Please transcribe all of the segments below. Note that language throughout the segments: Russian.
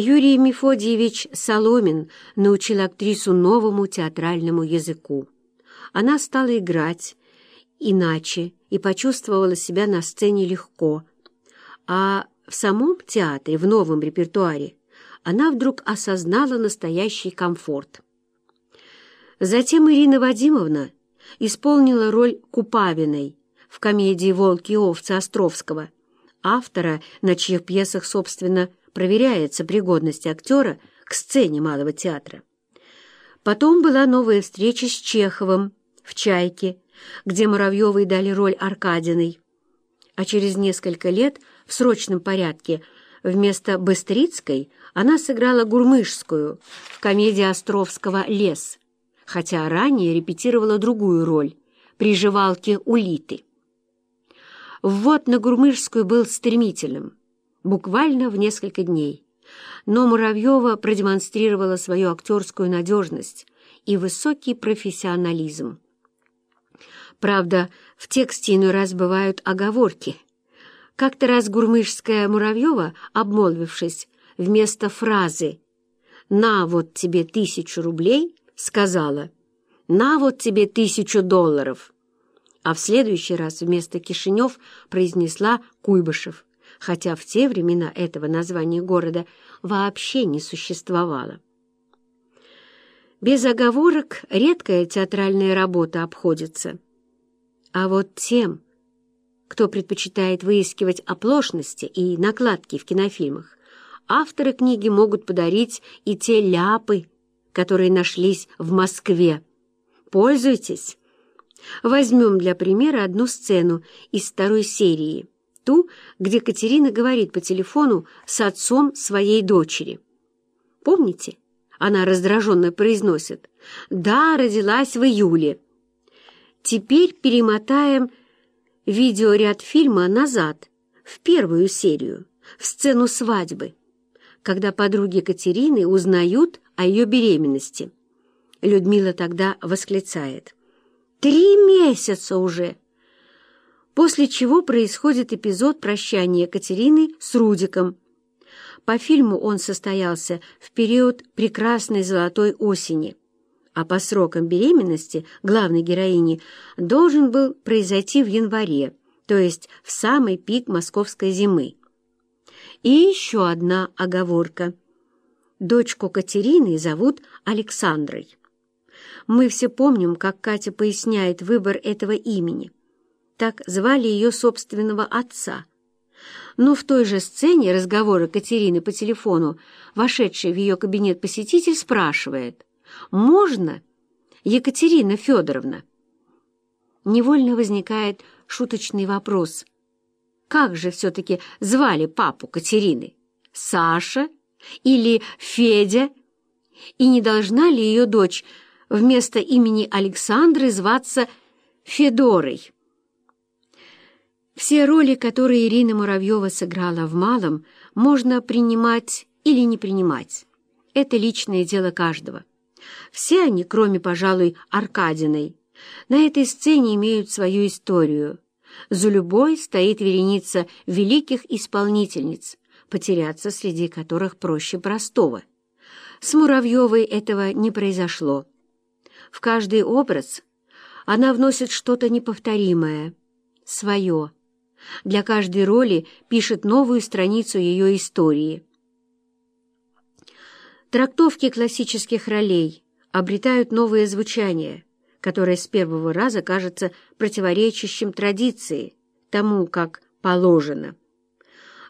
Юрий Мефодьевич Соломин научил актрису новому театральному языку. Она стала играть иначе и почувствовала себя на сцене легко. А в самом театре, в новом репертуаре, она вдруг осознала настоящий комфорт. Затем Ирина Вадимовна исполнила роль Купавиной в комедии «Волки и овцы» Островского, автора, на чьих пьесах, собственно, проверяется пригодность актера к сцене Малого театра. Потом была новая встреча с Чеховым в «Чайке», где Муравьевой дали роль Аркадиной. А через несколько лет в срочном порядке вместо Быстрицкой она сыграла Гурмышскую в комедии Островского «Лес», хотя ранее репетировала другую роль — приживалки Улиты. Ввод на Гурмышскую был стремительным буквально в несколько дней. Но Муравьева продемонстрировала свою актерскую надежность и высокий профессионализм. Правда, в тексте иной раз бывают оговорки. Как-то раз Гурмышская Муравьева, обмолвившись, вместо фразы «На вот тебе тысячу рублей» сказала «На вот тебе тысячу долларов», а в следующий раз вместо Кишинев произнесла Куйбышев хотя в те времена этого названия города вообще не существовало. Без оговорок редкая театральная работа обходится. А вот тем, кто предпочитает выискивать оплошности и накладки в кинофильмах, авторы книги могут подарить и те ляпы, которые нашлись в Москве. Пользуйтесь! Возьмем для примера одну сцену из второй серии – ту, где Катерина говорит по телефону с отцом своей дочери. Помните? Она раздраженно произносит «Да, родилась в июле». Теперь перемотаем видеоряд фильма назад, в первую серию, в сцену свадьбы, когда подруги Катерины узнают о ее беременности. Людмила тогда восклицает «Три месяца уже!» После чего происходит эпизод прощания Катерины с Рудиком. По фильму он состоялся в период прекрасной золотой осени, а по срокам беременности главной героини должен был произойти в январе, то есть в самый пик московской зимы. И еще одна оговорка. Дочку Катерины зовут Александрой. Мы все помним, как Катя поясняет выбор этого имени – так звали ее собственного отца. Но в той же сцене разговора Катерины по телефону, вошедший в ее кабинет посетитель, спрашивает «Можно, Екатерина Федоровна?» Невольно возникает шуточный вопрос. Как же все-таки звали папу Катерины? Саша или Федя? И не должна ли ее дочь вместо имени Александры зваться Федорой? Все роли, которые Ирина Муравьева сыграла в «Малом», можно принимать или не принимать. Это личное дело каждого. Все они, кроме, пожалуй, Аркадиной, на этой сцене имеют свою историю. За любой стоит вереница великих исполнительниц, потеряться среди которых проще простого. С Муравьевой этого не произошло. В каждый образ она вносит что-то неповторимое, свое, для каждой роли пишет новую страницу ее истории. Трактовки классических ролей обретают новое звучание, которое с первого раза кажется противоречащим традиции, тому, как положено.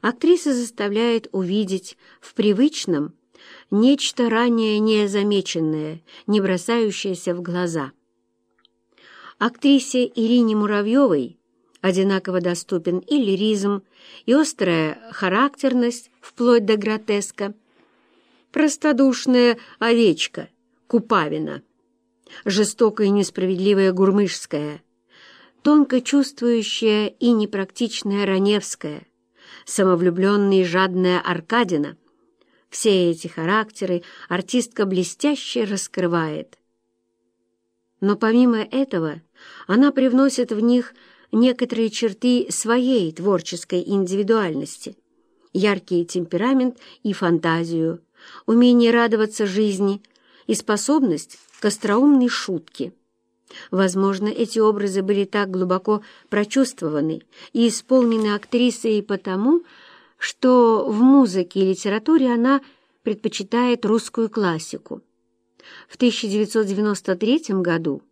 Актриса заставляет увидеть в привычном нечто ранее незамеченное, не бросающееся в глаза. Актрисе Ирине Муравьевой одинаково доступен и лиризм, и острая характерность, вплоть до гротеска. Простодушная овечка, Купавина, жестокая и несправедливая Гурмышская, тонко чувствующая и непрактичная Раневская, самовлюбленная и жадная Аркадина. Все эти характеры артистка блестяще раскрывает. Но помимо этого она привносит в них некоторые черты своей творческой индивидуальности. яркий темперамент и фантазию, умение радоваться жизни и способность к остроумной шутке. Возможно, эти образы были так глубоко прочувствованы и исполнены актрисой потому, что в музыке и литературе она предпочитает русскую классику. В 1993 году